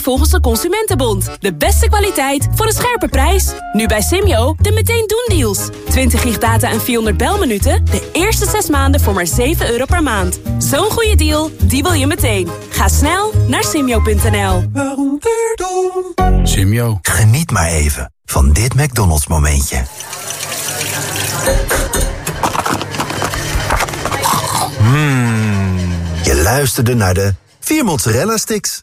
Volgens de Consumentenbond. De beste kwaliteit voor een scherpe prijs. Nu bij Simyo de meteen doen deals. 20 gig data en 400 belminuten. De eerste 6 maanden voor maar 7 euro per maand. Zo'n goede deal, die wil je meteen. Ga snel naar simyo.nl. Simyo. Geniet maar even van dit McDonald's momentje. Mmm. Je luisterde naar de 4 mozzarella sticks.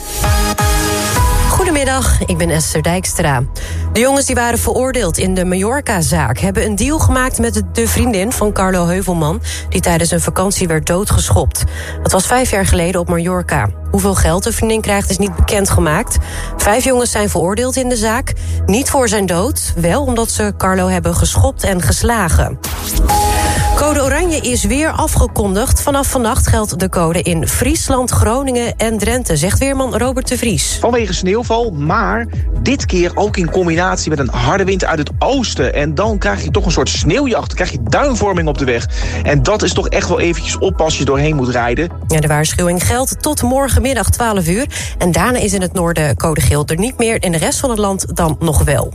Goedemiddag, ik ben Esther Dijkstra. De jongens die waren veroordeeld in de Mallorca-zaak... hebben een deal gemaakt met de vriendin van Carlo Heuvelman... die tijdens een vakantie werd doodgeschopt. Dat was vijf jaar geleden op Mallorca. Hoeveel geld de vriendin krijgt is niet bekendgemaakt. Vijf jongens zijn veroordeeld in de zaak. Niet voor zijn dood, wel omdat ze Carlo hebben geschopt en geslagen. Code Oranje is weer afgekondigd. Vanaf vannacht geldt de code in Friesland, Groningen en Drenthe... zegt weerman Robert de Vries. Vanwege sneeuwval, maar dit keer ook in combinatie met een harde wind uit het oosten. En dan krijg je toch een soort sneeuwjacht, dan krijg je duinvorming op de weg. En dat is toch echt wel eventjes op als je doorheen moet rijden. Ja, de waarschuwing geldt tot morgenmiddag 12 uur. En daarna is in het noorden code geel er niet meer. In de rest van het land dan nog wel.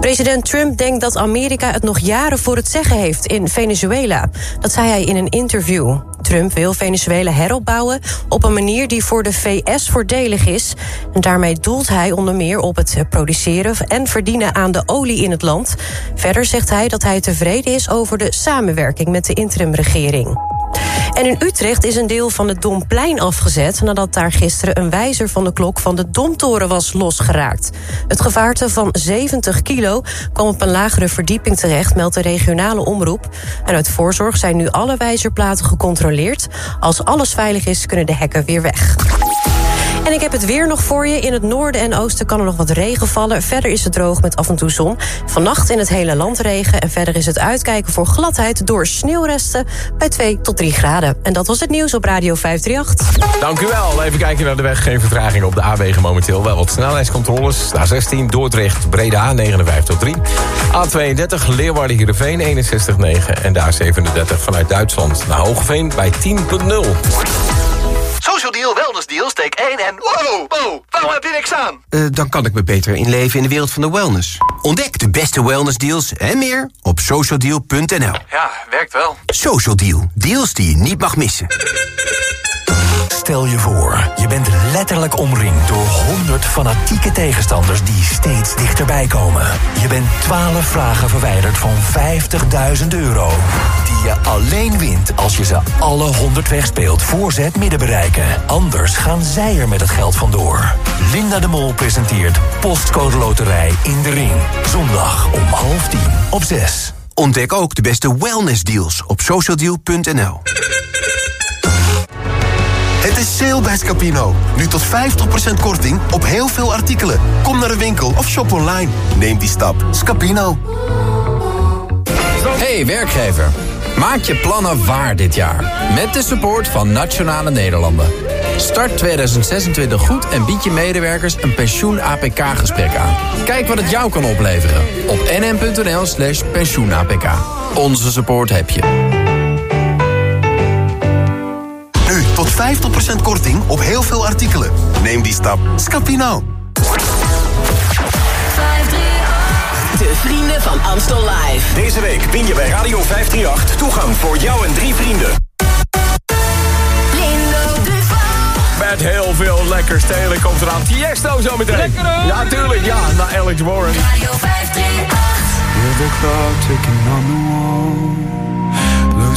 President Trump denkt dat Amerika het nog jaren voor het zeggen heeft in Venezuela. Dat zei hij in een interview. Trump wil Venezuela heropbouwen op een manier die voor de VS voordelig is. En daarmee doelt hij onder meer op het produceren en verdienen aan de olie in het land. Verder zegt hij dat hij tevreden is over de samenwerking met de interimregering. En in Utrecht is een deel van het Domplein afgezet... nadat daar gisteren een wijzer van de klok van de Domtoren was losgeraakt. Het gevaarte van 70 kilo kwam op een lagere verdieping terecht... meldt de regionale omroep. En uit voorzorg zijn nu alle wijzerplaten gecontroleerd. Als alles veilig is, kunnen de hekken weer weg. En ik heb het weer nog voor je. In het noorden en oosten kan er nog wat regen vallen. Verder is het droog met af en toe zon. Vannacht in het hele land regen. En verder is het uitkijken voor gladheid door sneeuwresten bij 2 tot 3 graden. En dat was het nieuws op Radio 538. Dank u wel. Even kijken naar de weg. Geen vertraging op de A-wegen momenteel. Wel wat snelheidscontroles. A16 Dordrecht, Breda 59 tot 3. A32 Leeuwarden Heerenveen 61,9. En de A37 vanuit Duitsland naar Hogeveen bij 10,0. Social Deal, Wellness Deal, steek 1 en... Wow, wow, waarom heb je niks aan? Uh, dan kan ik me beter inleven in de wereld van de wellness. Ontdek de beste wellness deals en meer op socialdeal.nl. Ja, werkt wel. Social Deal, deals die je niet mag missen. Stel je voor, je bent letterlijk omringd door 100 fanatieke tegenstanders die steeds dichterbij komen. Je bent 12 vragen verwijderd van 50.000 euro. Die je alleen wint als je ze alle 100 wegspeelt voor ze het midden bereiken. Anders gaan zij er met het geld vandoor. Linda de Mol presenteert Postcode Loterij in de Ring. Zondag om half tien op 6. Ontdek ook de beste wellness deals op socialdeal.nl. Het is sale bij Scapino. Nu tot 50% korting op heel veel artikelen. Kom naar de winkel of shop online. Neem die stap. Scapino. Hey werkgever. Maak je plannen waar dit jaar. Met de support van Nationale Nederlanden. Start 2026 goed en bied je medewerkers een pensioen-APK-gesprek aan. Kijk wat het jou kan opleveren op nm.nl slash pensioen-APK. Onze support heb je. Tot 50% korting op heel veel artikelen. Neem die stap. Scapino. De vrienden van Amstel Live. Deze week win je bij Radio 538 toegang voor jou en drie vrienden. Met heel veel lekker stelen komt eraan. Tiesto zo meteen. Lekker hoor. Ja, tuurlijk. Ja, naar Alex Warren. Radio 538.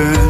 sen.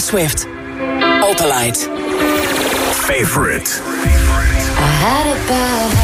Swift. Opalite. Favorite. I had.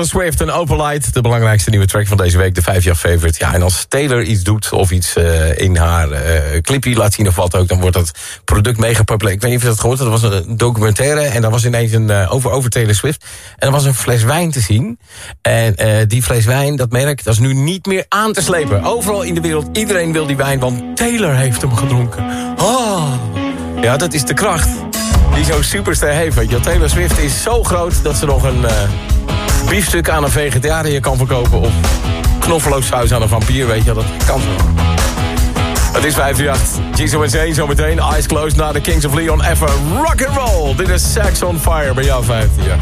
Taylor Swift en Light. De belangrijkste nieuwe track van deze week, de 5 jaar favorite. Ja, en als Taylor iets doet of iets eh, in haar eh clipje laat zien of wat ook... dan wordt dat product mega populair. Ik weet niet of je dat gehoord hebt. Dat was een documentaire en daar was ineens een eh, over, over Taylor Swift. En er was een fles wijn te zien. En die fles wijn, dat merk, dat is nu niet meer aan te slepen. Overal in de wereld, iedereen wil die wijn, want Taylor heeft hem gedronken. Oh. Ja, dat is de kracht die zo'n superster heeft. Taylor Swift is zo groot dat ze nog een... biefstuk aan een vegetariër kan verkopen... of knoflook saus aan een vampier, weet je, dat kan. Het is 538. Jigsaw en Zane zometeen. Eyes closed naar de Kings of Leon. Even rock and roll. Dit is Sex on Fire bij jou 15 jaar.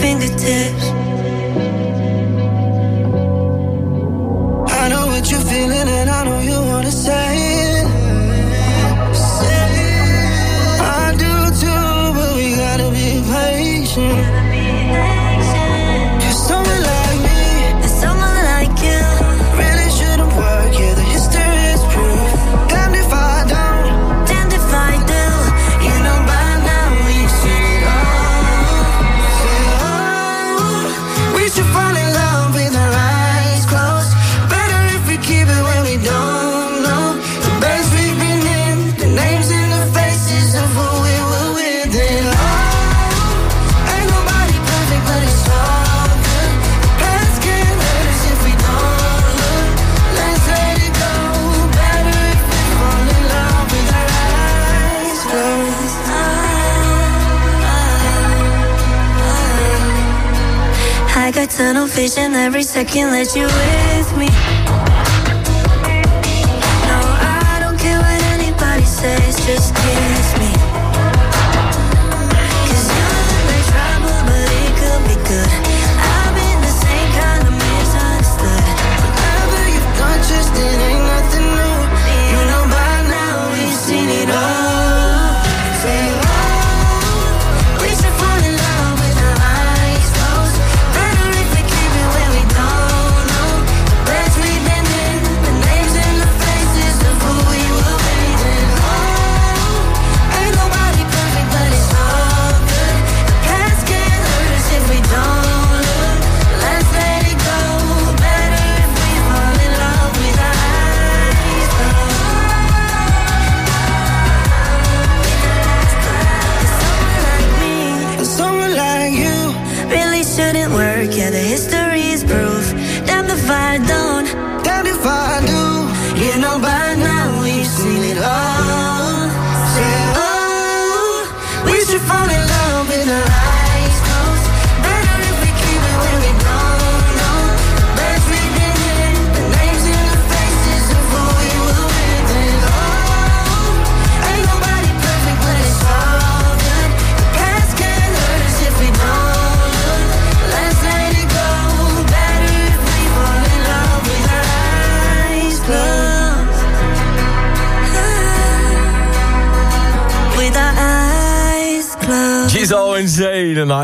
Fingertips. Tunnel vision every second that you're with me.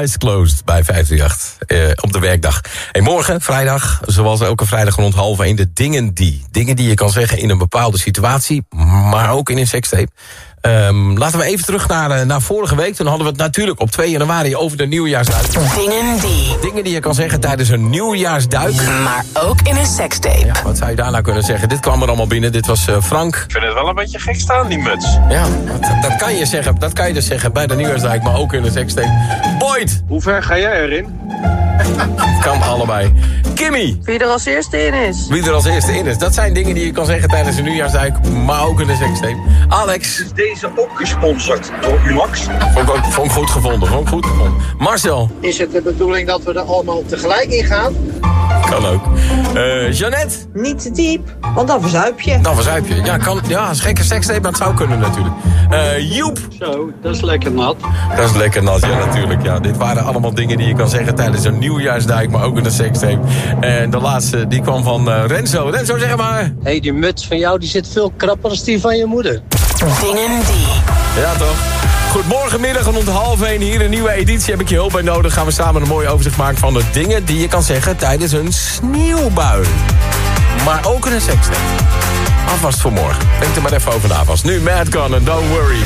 Eyes Closed bij 538 eh, op de werkdag. En morgen, vrijdag, zoals elke vrijdag rond half 1... de dingen die. Dingen die je kan zeggen in een bepaalde situatie... maar ook in een sekstape. Ehm, laten we even terug naar, eh, naar vorige week. Toen hadden we het natuurlijk op 2 januari over de nieuwjaarsduik. Dingen die. Dingen die je kan zeggen tijdens een nieuwjaarsduik. Maar ook in een sekstape. Ja, wat zou je daarna kunnen zeggen? Dit kwam er allemaal binnen. Dit was eh, Frank. Ik vind het wel een beetje gek staan, die muts. Ja, dat, dat kan je zeggen. Dat kan je dus zeggen bij de nieuwjaarsduik, maar ook in een sekstape. Boyd! Hoe ver ga jij erin? Kan allebei. Kimmy! Wie er als eerste in is. Wie er als eerste in is. Dat zijn dingen die je kan zeggen tijdens een nieuwjaarsduik, maar ook in een sekstape. Alex! Is deze ook gesponsord door Umax? Vond ik, ook- vond ik goed gevonden, vond ik goed gevonden. Marcel! Is het de bedoeling dat we er allemaal tegelijk in gaan? Kan ook. Eh Jeannette? Niet te diep, want dan verzuip je. Dan verzuip je. Ja, kan, ja, is gekke sekstape, maar het zou kunnen natuurlijk. Eh Joep! Zo, dat is lekker nat. Dat is lekker nat, ja natuurlijk. Ja. Dit waren allemaal dingen die je kan zeggen tijdens een nieuwjaarsduik, maar ook in een sekstape. En de laatste, die kwam van eh, Renzo. Renzo, zeg maar. Hé, hey, die muts van jou die zit veel krapper dan die van je moeder. Dingen die. Ja, toch? Goed, morgenmiddag rond half 1 hier een nieuwe editie. Heb ik je hulp bij nodig. Gaan we samen een mooi overzicht maken van de dingen die je kan zeggen tijdens een sneeuwbui. Maar ook een sekstape. Alvast voor morgen. Denk er maar even over na vast. Nu Mad Gun en Don't Worry.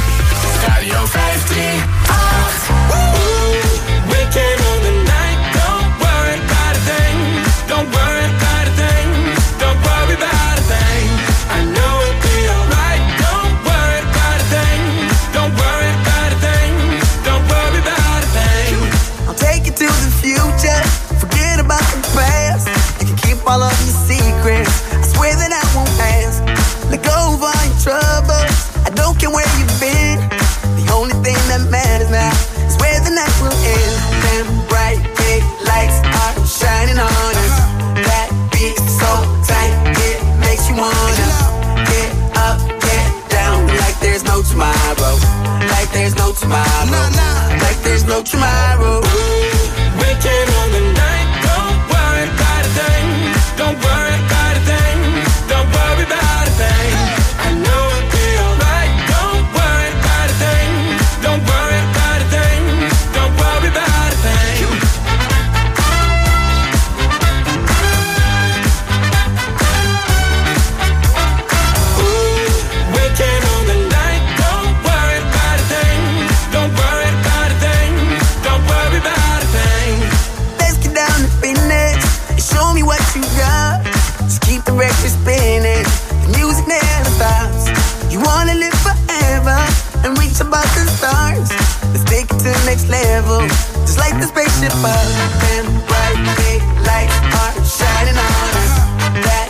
Radio 538. Tomorrow. Keep spinning. The music never stops. You wanna live forever and reach above the stars. Let's take it to the next level. Just like the spaceship up and bright big lights are shining on us. That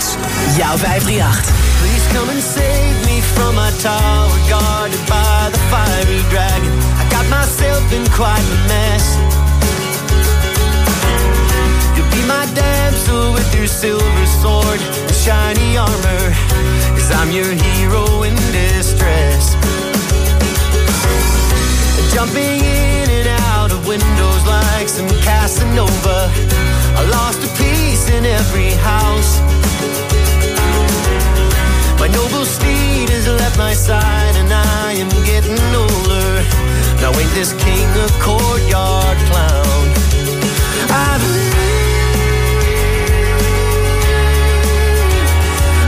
Hits. Jouw 538. Please come and save me from my tower guarded by the fiery dragon. I got myself in quite a mess. You'll be my damsel with your silver sword and shiny armor, as I'm your hero in distress. Jumping in and out of windows like some Casanova. I lost a piece in every house. My noble steed has left my side and I am getting older. Now ain't this king a courtyard clown? I believe,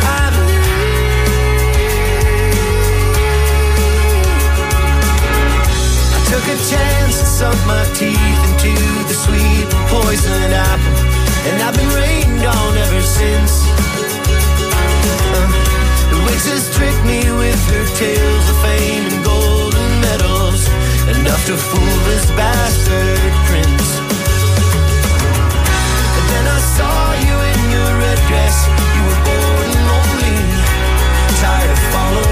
I I took a chance and sunk my teeth into the sweet poison apple, and I've been rained on ever since. Uh, the witches tricked me with her tales of fame and golden medals, enough to fool this bastard prince. And then I saw you in your red dress, you were bored and lonely, tired of following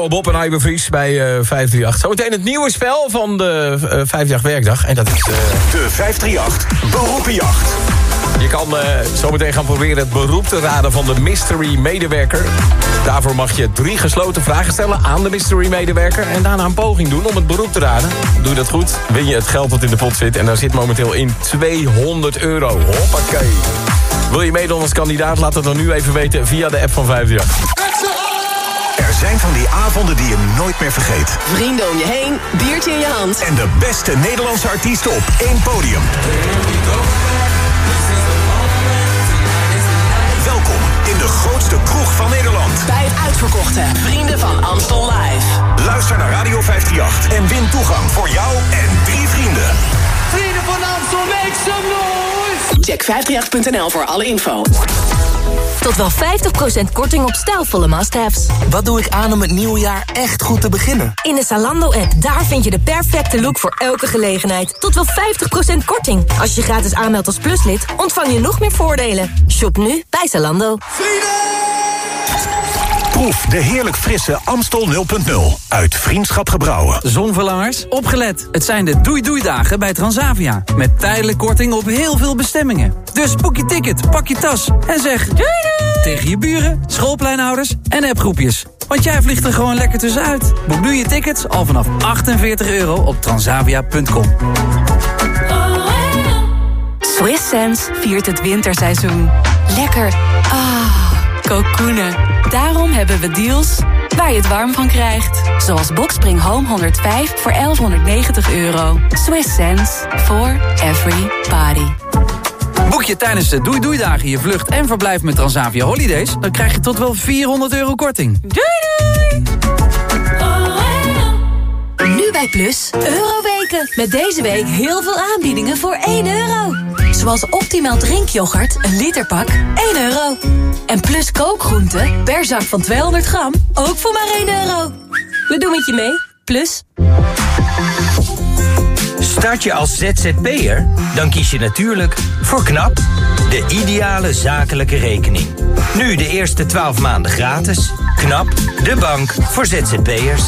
Douwe Bob en Iber Vries bij eh 538. Zometeen het nieuwe spel van de eh 538 werkdag. En dat is... eh, De 538 Beroepenjacht. je kan zometeen gaan proberen het beroep te raden van de mystery medewerker. Daarvoor mag je drie gesloten vragen stellen aan de mystery medewerker. En daarna een poging doen om het beroep te raden. Doe dat goed, win je het geld dat in de pot zit. En daar zit momenteel in 200 euro. Hoppakee. Wil je meedoen als kandidaat? Laat het dan nu even weten via de app van 538. Zijn van die avonden die je nooit meer vergeet. Vrienden om je heen, biertje in je hand. En de beste Nederlandse artiesten op één podium. Welkom in de grootste kroeg van Nederland. Bij het uitverkochte Vrienden van Amstel Live. Luister naar Radio 538 en win toegang voor jou en drie vrienden. Vrienden van Amstel, make some noise! Check 538.nl voor alle info. Tot wel 50% korting op stijlvolle must-haves. Wat doe ik aan om het nieuwe jaar echt goed te beginnen? In de Zalando-app, daar vind je de perfecte look voor elke gelegenheid. Tot wel 50% korting. Als je je gratis aanmeldt als pluslid, ontvang je nog meer voordelen. Shop nu bij Zalando. Proef de heerlijk frisse Amstel 0.0 uit Vriendschap Gebrouwen. Zonverlangers, opgelet. Het zijn de doei-doei-dagen bij Transavia. Met tijdelijk korting op heel veel bestemmingen. Dus boek je ticket, pak je tas en zeg doei doei tegen je buren, schoolpleinouders en appgroepjes. Want jij vliegt er gewoon lekker tussenuit. Boek nu je tickets al vanaf 48 euro op transavia.com. Swiss Sense viert het winterseizoen. Lekker. Ah, kokoenen. Daarom hebben we deals waar je het warm van krijgt. Zoals Boxspring Home 105 voor 1190 euro. Swiss Sense for every body. Boek je tijdens de doei-doei-dagen je vlucht en verblijf met Transavia Holidays... dan krijg je tot wel 400 euro korting. Doei doei! Nu bij Plus, Euroweken. Met deze week heel veel aanbiedingen voor 1 euro. Zoals optimaal drinkyoghurt, een literpak, 1 euro. En Plus kookgroenten, per zak van 200 gram, ook voor maar 1 euro. We doen het je mee, Plus. Start je als ZZP'er? Dan kies je natuurlijk voor KNAP, de ideale zakelijke rekening. Nu de eerste 12 maanden gratis. KNAP, de bank voor ZZP'ers.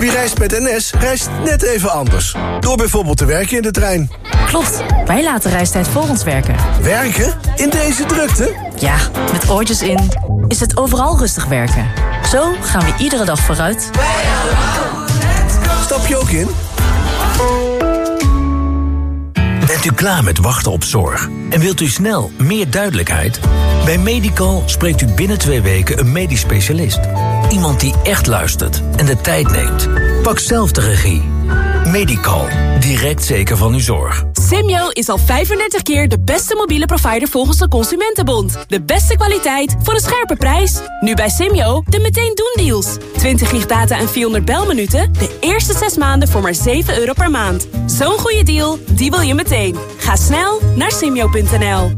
Wie reist met NS, reist net even anders. Door bijvoorbeeld te werken in de trein. Klopt, wij laten reistijd voor ons werken. Werken? In deze drukte? Ja, met oortjes in is het overal rustig werken. Zo gaan we iedere dag vooruit. Stap je ook in? Bent u klaar met wachten op zorg? En wilt u snel meer duidelijkheid? Bij Medical spreekt u binnen twee weken een medisch specialist. Iemand die echt luistert en de tijd neemt. Pak zelf de regie. Medical, direct zeker van uw zorg. Simyo is al 35 keer de beste mobiele provider volgens de Consumentenbond. De beste kwaliteit voor een scherpe prijs. Nu bij Simyo de meteen doen deals. 20 gig data en 400 belminuten. De eerste 6 maanden voor maar 7 euro per maand. Zo'n goede deal, die wil je meteen. Ga snel naar simyo.nl.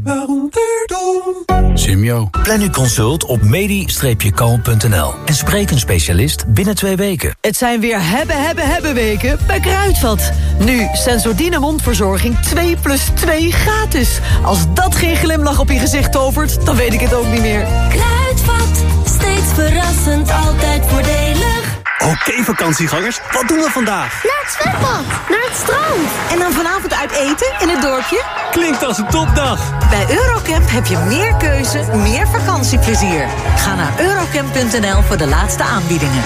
Simio. Plan uw consult op medi-kalm.nl en spreek een specialist binnen twee weken. Het zijn weer hebben, hebben, hebben weken bij Kruidvat. Nu Sensordine mondverzorging 2 plus 2 gratis. Als dat geen glimlach op je gezicht tovert, dan weet ik het ook niet meer. Kruidvat, steeds verrassend, altijd voordelig. Oké vakantiegangers, wat doen we vandaag? Naar het zwembad, naar het strand. En dan vanavond uit eten in het dorpje? Klinkt als een topdag. Bij Eurocamp heb je meer keuze, meer vakantieplezier. Ga naar eurocamp.nl voor de laatste aanbiedingen.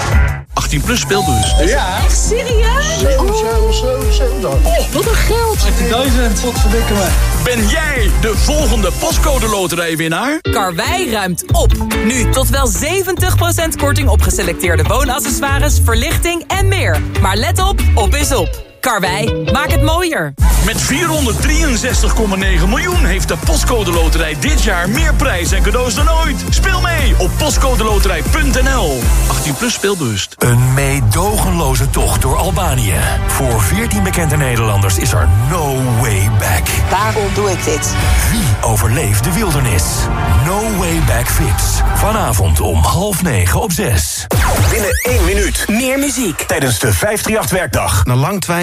18 plus speelbus. Ja. Echt serieus? Oh, wat een geld. 18.000, wat verdikken me. Ben jij de volgende postcode loterijwinnaar? Karwei ruimt op. Nu tot wel 70% korting op geselecteerde woonaccessoires, verlichting en meer. Maar let op, op is op. Karwei, maak het mooier. Met 463,9 miljoen heeft de Postcode Loterij dit jaar meer prijs en cadeaus dan ooit. Speel mee op postcodeloterij.nl. 18 plus speelbewust. Een meedogenloze tocht door Albanië. Voor 14 bekende Nederlanders is er no way back. Waarom doe ik dit? Wie overleeft de wildernis? No way back Vips. Vanavond om half negen op zes. Binnen één minuut. Meer muziek. Tijdens de 538-werkdag. Na lang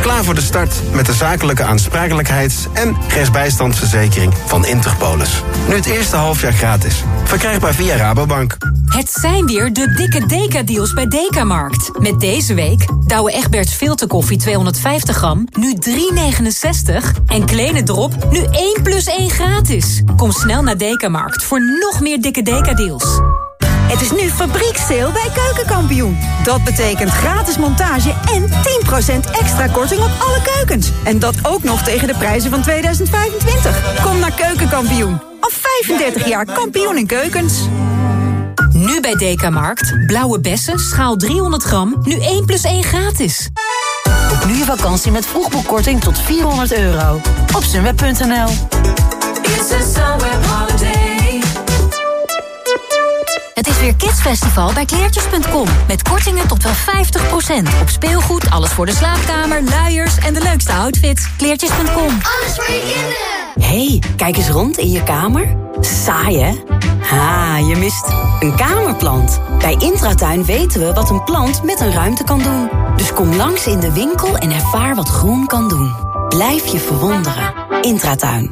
Klaar voor de start met de zakelijke aansprakelijkheids- en rechtsbijstandsverzekering van Interpolis. Nu het eerste halfjaar gratis. Verkrijgbaar via Rabobank. Het zijn weer de dikke Deka-deals bij Dekamarkt. Met deze week Douwe Egberts filterkoffie 250 gram, nu 3,69. En Kleine Drop, nu 1 plus 1 gratis. Kom snel naar Dekamarkt voor nog meer dikke Deka-deals. Het is nu fabrieksteel bij Keukenkampioen. Dat betekent gratis montage en 10% extra korting op alle keukens. En dat ook nog tegen de prijzen van 2025. Kom naar Keukenkampioen. Al 35 jaar kampioen in keukens. Nu bij Dekamarkt. Blauwe bessen, schaal 300 gram, nu 1 plus 1 gratis. Boek nu je vakantie met vroegboekkorting tot 400 euro. Op sunweb.nl Het is weer Kidsfestival bij kleertjes.com. Met kortingen tot wel 50%. Op speelgoed, alles voor de slaapkamer, luiers en de leukste outfits. Kleertjes.com. Alles voor je kinderen. hey, kijk eens rond in je kamer. Saai, hè? Ha, je mist een kamerplant. Bij Intratuin weten we wat een plant met een ruimte kan doen. Dus kom langs in de winkel en ervaar wat groen kan doen. Blijf je verwonderen. Intratuin.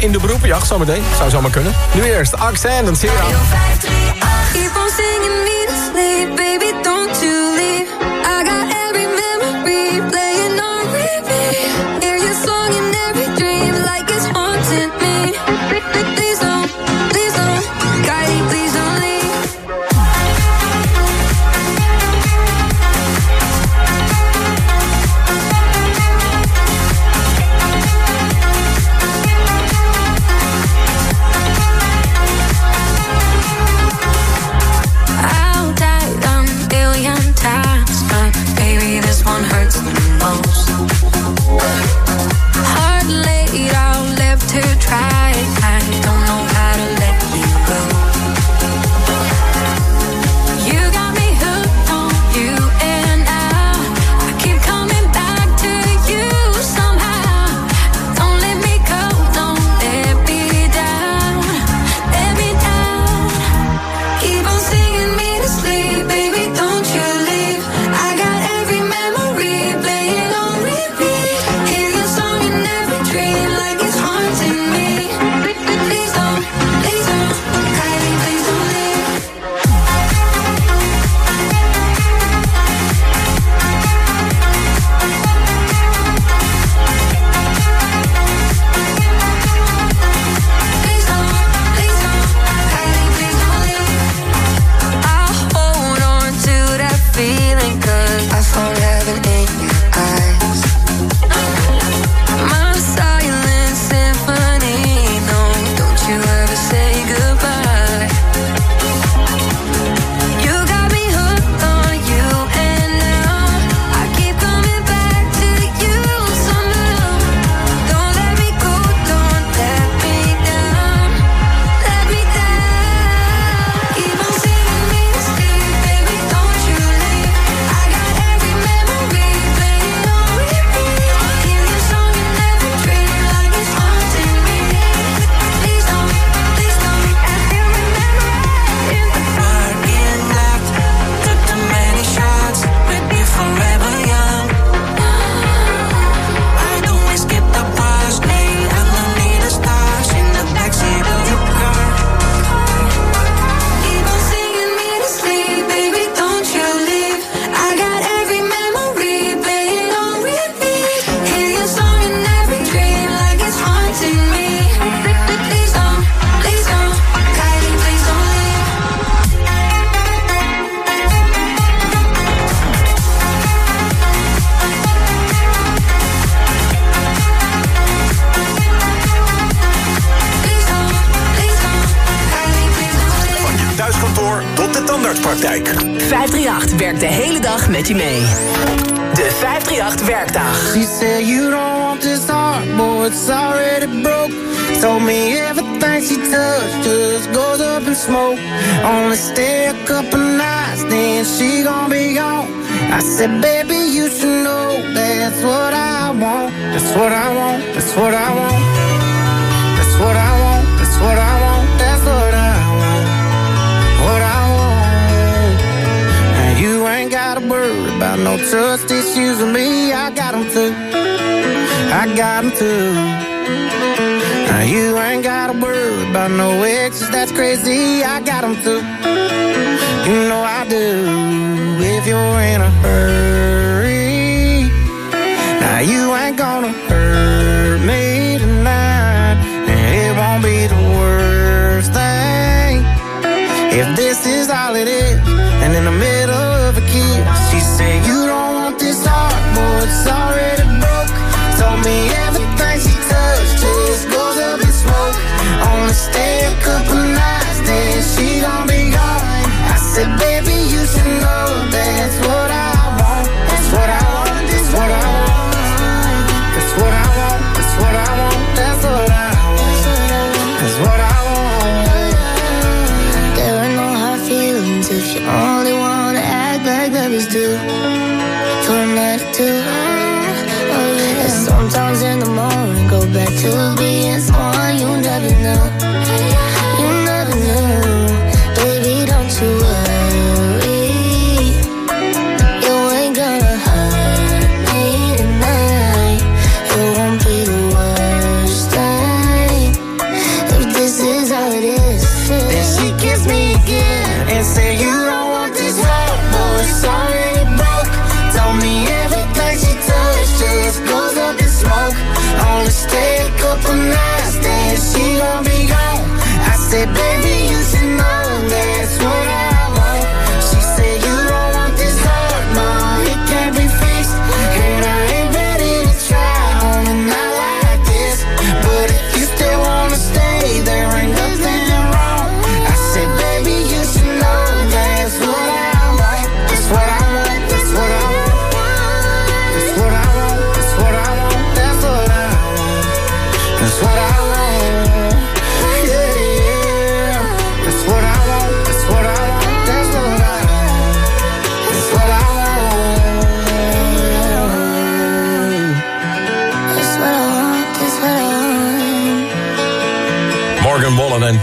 In de beroepenjacht zometeen? Zou zomaar kunnen. Nu eerst Accent en Sierra. Keep on singing baby, don't you Got them too. Now you ain't gotta worry about no exes, that's crazy. I got them too. You know I do. If you're in a hurry,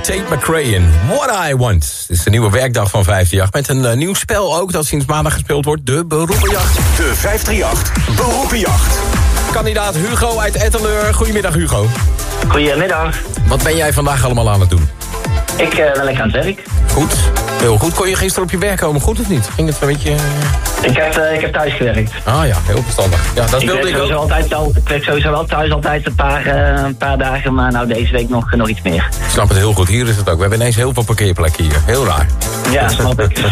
Tate McRae in What I Want. Het is de nieuwe werkdag van 538 met een eh, nieuw spel ook dat sinds maandag gespeeld wordt. De Beroepenjacht. De 538 Beroepenjacht. Kandidaat Hugo uit Etteleur. Goedemiddag Hugo. Goedemiddag. Wat ben jij vandaag allemaal aan het doen? Ik eh, ben lekker aan het werk. Goed. Heel goed. Kon je gisteren op je werk komen? Goed of niet? Ging het een beetje... eh, Ik heb, eh, ik heb thuis gewerkt. Ah ja, heel verstandig. Ja, dat ik wilde werk ik sowieso ook. Altijd wel, ik werk sowieso wel thuis altijd een paar, eh, een paar dagen, maar nou deze week nog, nog iets meer. Ik snap het heel goed. Hier is het ook. We hebben ineens heel veel parkeerplekken hier. Heel raar. Ja, snap ik.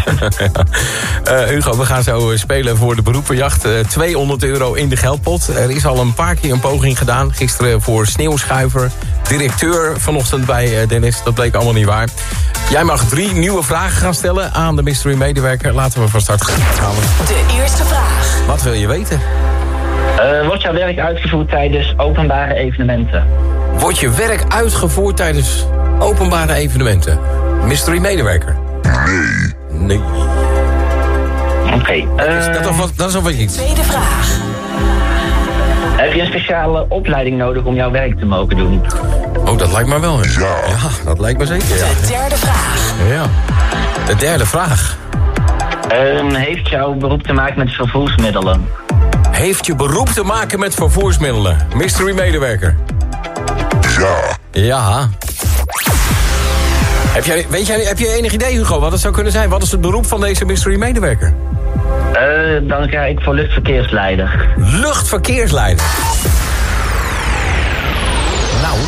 Eh, Hugo, we gaan zo eh, spelen voor de beroepenjacht. Eh, 200 euro in de geldpot. Er is al een paar keer een poging gedaan. Gisteren voor Sneeuwschuiver. Directeur vanochtend bij eh, Dennis. Dat bleek allemaal niet waar. Jij mag drie nieuwe vragen gaan stellen aan de mystery medewerker. Laten we van start gaan. De eerste vraag. Wat wil je weten? Eh, wordt jouw werk uitgevoerd tijdens openbare evenementen? Wordt je werk uitgevoerd tijdens openbare evenementen? Mystery medewerker? Nee. Nee. Oké. dat, is, dat, is wat- dat is alweer iets. Tweede vraag. Heb je een speciale opleiding nodig om jouw werk te mogen doen? Oh, dat lijkt me wel. Ja. ja, dat lijkt me zeker. Ja. De derde vraag. ja. De derde vraag. Ehm, heeft jouw beroep te maken met vervoersmiddelen? Heeft je beroep te maken met vervoersmiddelen? Mystery medewerker? Ja. Ja. Heb jij, weet jij, heb je enig idee, Hugo, wat het zou kunnen zijn? Wat is het beroep van deze mystery medewerker? Eh, dan ga ik voor luchtverkeersleider. Luchtverkeersleider. Nou.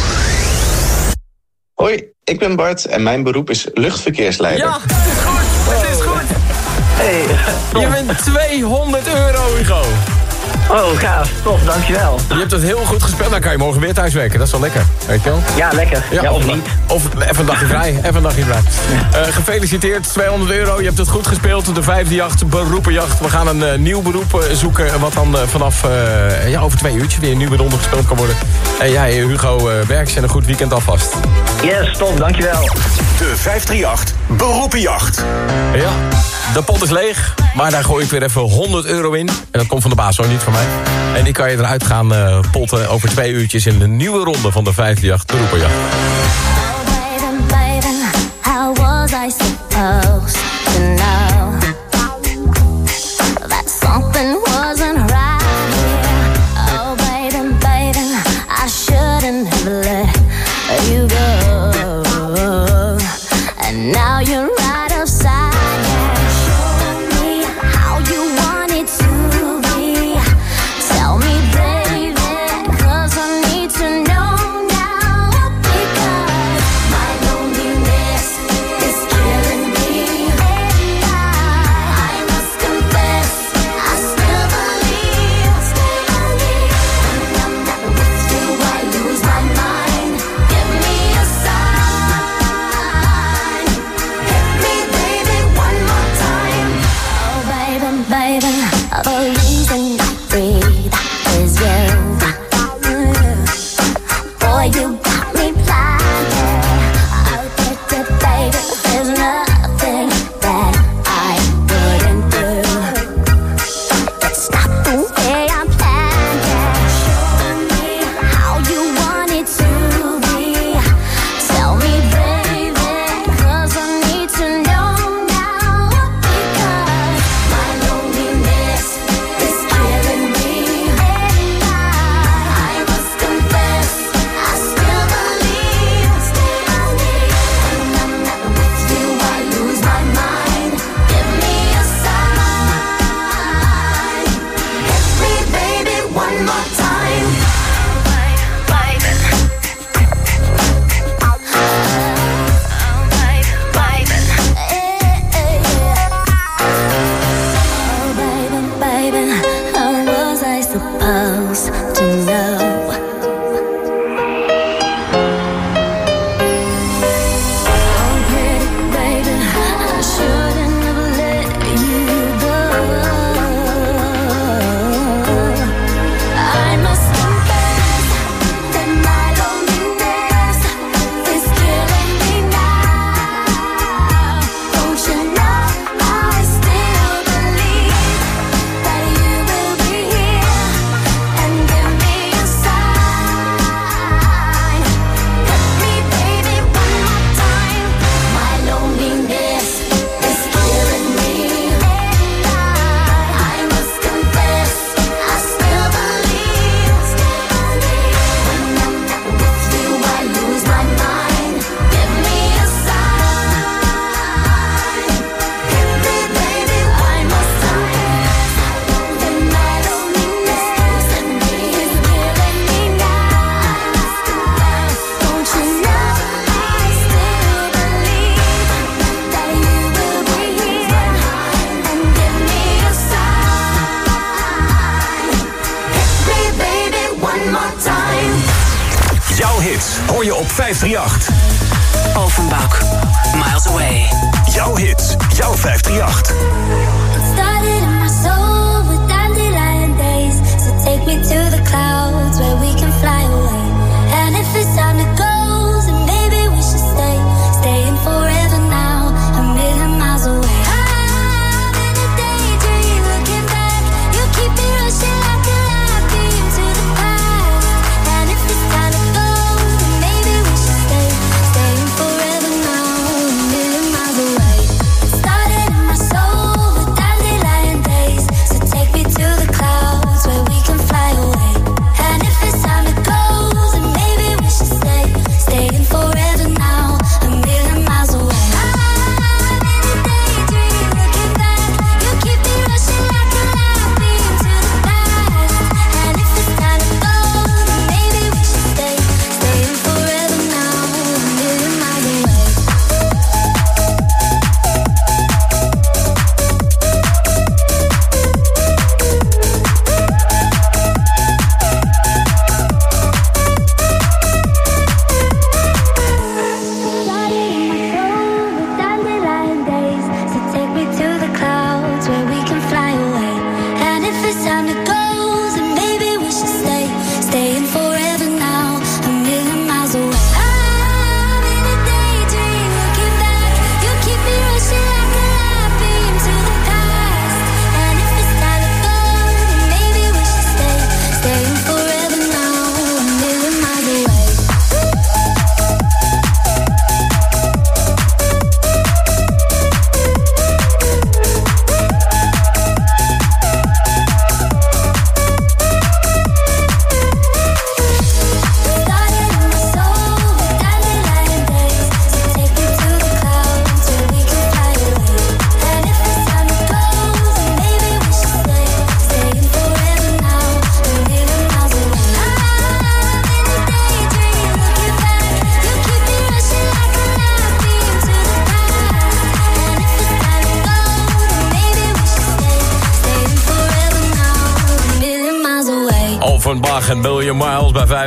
Hoi, ik ben Bart en mijn beroep is luchtverkeersleider. Ja, Je bent 200 euro, Hugo. Oh, gaaf. tof, dankjewel. Je hebt het heel goed gespeeld. Dan kan je morgen weer thuiswerken. Dat is wel lekker. Weet je wel? Ja, lekker. Ja, of, niet. Of even een dagje vrij. Even een dagje vrij. Eh, gefeliciteerd. 200 euro. Je hebt het goed gespeeld. De vijfde jacht, beroepenjacht. We gaan een eh, nieuw beroep eh, zoeken. Wat dan vanaf ja, over twee uurtjes weer nu weer gespeeld kan worden. En jij, Hugo, werks en een goed weekend alvast. Yes, top. Dankjewel. De 538 Beroepenjacht. Ja, de pot is leeg. Maar daar gooi ik weer even 100 euro in. En dat komt van de baas hoor, niet van en die kan je eruit gaan eh, potten over twee uurtjes... in de nieuwe ronde van de vijfde jacht Oh, baby. baby.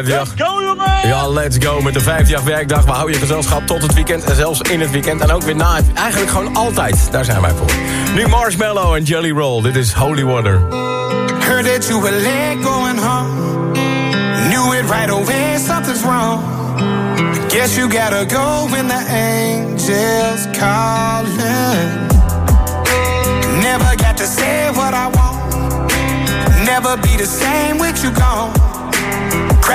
Let's go, jongen! Ja, let's go met de 50 werkdag. We houden je gezelschap tot het weekend en zelfs in het weekend. En ook weer na het, Eigenlijk gewoon altijd. Daar zijn wij voor. Nu Marshmallow en Jelly Roll. Dit is Holy Water. Heard that you were late going home. Knew it right away, something's wrong. Guess you gotta go when the angels calling. Never got to say what I want. Never be the same with you gone.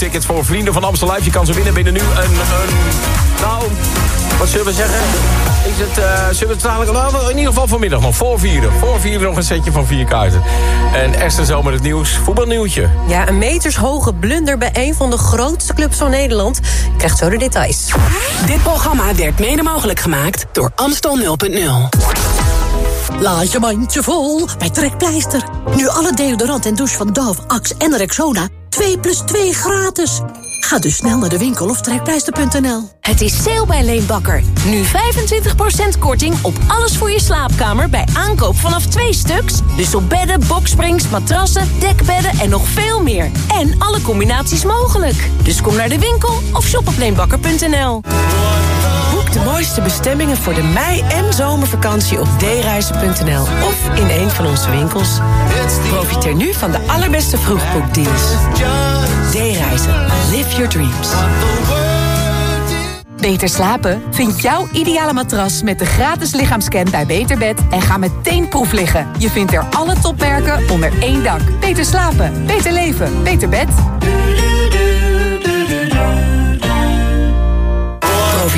tickets voor Vrienden van Amstel Live. Je kan ze winnen binnen nu een... een nou, wat zullen we zeggen? Is het, uh, zullen we het dadelijk... Nou, in ieder geval vanmiddag nog. Voor vieren. Voor vieren nog een setje van vier kaarten. En Esther zo met het nieuws. Voetbalnieuwtje. Ja, een metershoge blunder bij een van de grootste clubs van Nederland. Je krijgt zo de details. Dit programma werd mede mogelijk gemaakt door Amstel 0.0. Laat je mandje vol bij Trekpleister. Nu alle deodorant en douche van Dove, Axe en Rexona 2 plus 2 gratis. Ga dus snel naar de winkel of trekpleister.nl. Het is sale bij Leenbakker. Nu 25% korting op alles voor je slaapkamer bij aankoop vanaf twee stuks. Dus op bedden, boksprings, matrassen, dekbedden en nog veel meer. En alle combinaties mogelijk. Dus kom naar de winkel of shop op leenbakker.nl. De mooiste bestemmingen voor de mei- en zomervakantie op dereizen.nl of in een van onze winkels. Profiteer nu van de allerbeste vroegboekdeals. D-reizen. Live your dreams. Beter slapen? Vind jouw ideale matras met de gratis lichaamscan bij Beterbed en ga meteen proef liggen. Je vindt er alle topmerken onder één dak. Beter slapen, beter leven, beter bed.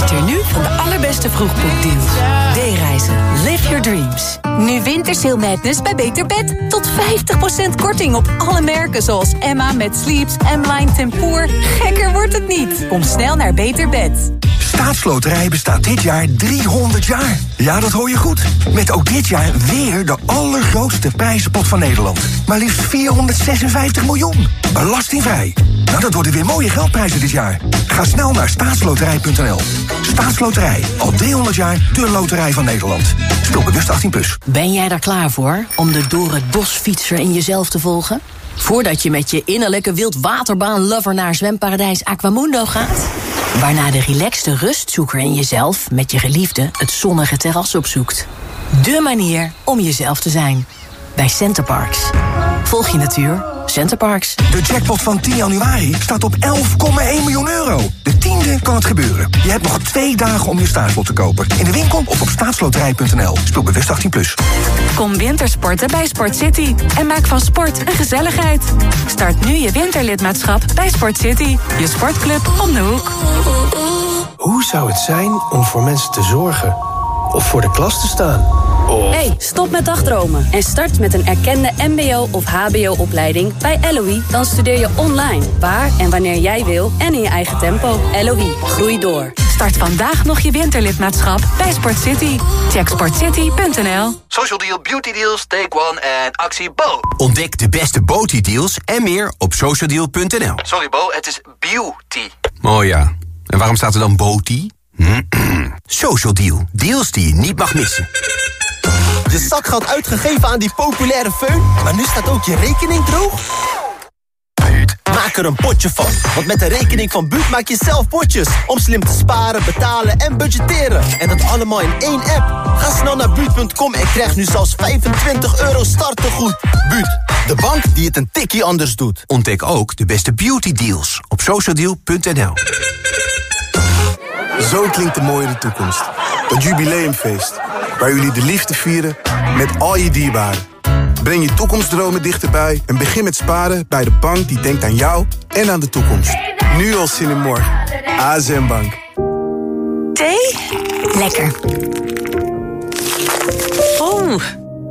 Profiteer nu van de allerbeste vroegboekdeals. D-reizen. Live your dreams. Nu Wintersale Madness bij Beter Bed. Tot 50% korting op alle merken zoals Emma met Sleeps, M-Line Tempoor. Gekker wordt het niet. Kom snel naar Beter Bed. Staatsloterij bestaat dit jaar 300 jaar. Ja, dat hoor je goed. Met ook dit jaar weer de allergrootste prijzenpot van Nederland. Maar liefst 456 miljoen. Belastingvrij. Nou, dat worden weer mooie geldprijzen dit jaar. Ga snel naar staatsloterij.nl. Staatsloterij. Al 300 jaar de loterij van Nederland. Speel bewust 18+. Plus. Ben jij daar klaar voor om de door het bos fietser in jezelf te volgen? Voordat je met je innerlijke wildwaterbaan-lover naar zwemparadijs Aquamundo gaat? Waarna de relaxte rustzoeker in jezelf met je geliefde het zonnige terras opzoekt. De manier om jezelf te zijn. Bij Centerparks. Volg je natuur. Centerparks. De jackpot van 10 januari staat op 11,1 miljoen euro. De tiende kan het gebeuren. Je hebt nog twee dagen om je staatslot te kopen. In de winkel of op staatsloterij.nl. Speel bewust 18+. Plus. Kom wintersporten bij Sport City. En maak van sport een gezelligheid. Start nu je winterlidmaatschap bij Sport City. Je sportclub om de hoek. Hoe zou het zijn om voor mensen te zorgen? Of voor de klas te staan? Of... Hey, stop met dagdromen en start met een erkende mbo- of hbo-opleiding bij LOE. Dan studeer je online, waar en wanneer jij wil en in je eigen tempo. LOE, groei door. Start vandaag nog je winterlidmaatschap bij Sport City. Check sportcity.nl Social Deal, Beauty Deals, Take One en Actie Bo. Ontdek de beste Boti-deals en meer op socialdeal.nl. Sorry Bo, het is beauty. Oh ja, en waarom staat er dan Boti? Social Deal, deals die je niet mag missen. Je zakgeld uitgegeven aan die populaire föhn, maar nu staat ook je rekening droog? Buut, maak er een potje van. Want met de rekening van Buut maak je zelf potjes. Om slim te sparen, betalen en budgetteren. En dat allemaal in één app. Ga snel naar Buut.com en krijg nu zelfs 25 euro startegoed. Buut, de bank die het een tikkie anders doet. Ontdek ook de beste beauty deals op socialdeal.nl. Zo klinkt de mooie toekomst. Het jubileumfeest. Waar jullie de liefde vieren met al je dierbaren. Breng je toekomstdromen dichterbij en begin met sparen bij de bank die denkt aan jou en aan de toekomst. Nu al zin in morgen. ASM Bank. Thee? Lekker. Oh,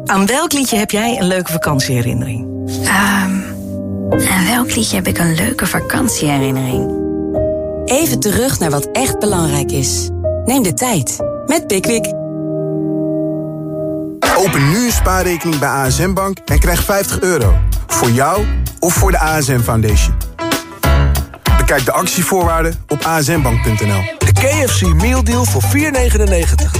aan welk liedje heb jij een leuke vakantieherinnering? Um, aan welk liedje heb ik een leuke vakantieherinnering? Even terug naar wat echt belangrijk is. Neem de tijd met Pickwick. Open nu een spaarrekening bij ASM Bank en krijg 50 euro. Voor jou of voor de ASM Foundation. Bekijk de actievoorwaarden op asmbank.nl. KFC Meal Deal voor 4,99.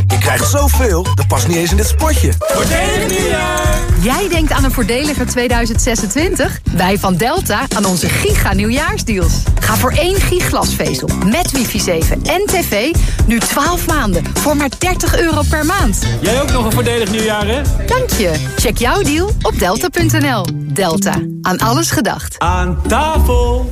Je krijgt zoveel, dat past niet eens in dit spotje. Voordelig nieuwjaar! Jij denkt aan een voordeliger 2026? Wij van Delta aan onze giga nieuwjaarsdeals. Ga voor één giglasvezel met wifi 7 en tv nu 12 maanden voor maar 30 euro per maand. Jij ook nog een voordelig nieuwjaar, hè? Dank je. Check jouw deal op delta.nl. Delta. Aan alles gedacht. Aan tafel!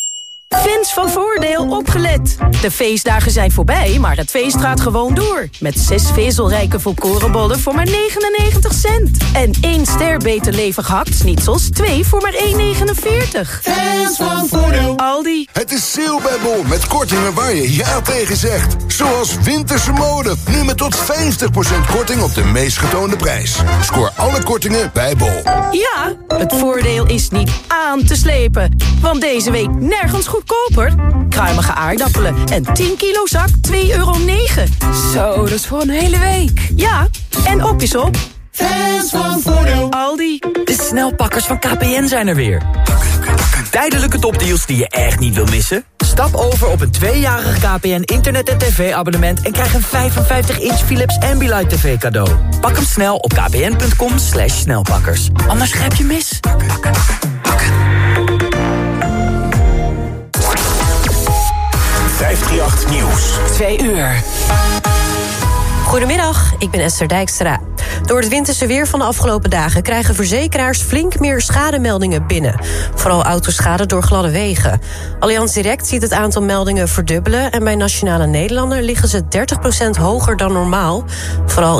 Fans van Voordeel opgelet. De feestdagen zijn voorbij, maar het feest gaat gewoon door. Met zes vezelrijke volkorenbollen voor maar 99 cent. En één ster beter levig hakt-snitsels, twee voor maar 1,49. Fans van Voordeel. Aldi. Het is sale bij Bol met kortingen waar je ja tegen zegt. Zoals winterse mode. Nu met tot 50% korting op de meest getoonde prijs. Scoor alle kortingen bij Bol. Ja, het voordeel is niet aan te slepen. Want deze week nergens goedkoper. Kruimige aardappelen en 10 kilo zak 2,9 euro. Zo, dat is voor een hele week. Ja, en op is op. Fans van Voordeel. Aldi. De snelpakkers van KPN zijn er weer. Tijdelijke topdeals die je echt niet wil missen? Stap over op een tweejarig KPN internet- en tv-abonnement... en krijg een 55-inch Philips Ambilight TV cadeau. Pak hem snel op kpn.com slash snelpakkers. Anders grijp je mis. 538 Nieuws. 2 uur. Goedemiddag, ik ben Esther Dijkstra. Door het winterse weer van de afgelopen dagen... krijgen verzekeraars flink meer schademeldingen binnen. Vooral autoschade door gladde wegen. Allianz Direct ziet het aantal meldingen verdubbelen... en bij Nationale Nederlander liggen ze 30% hoger dan normaal. Vooral in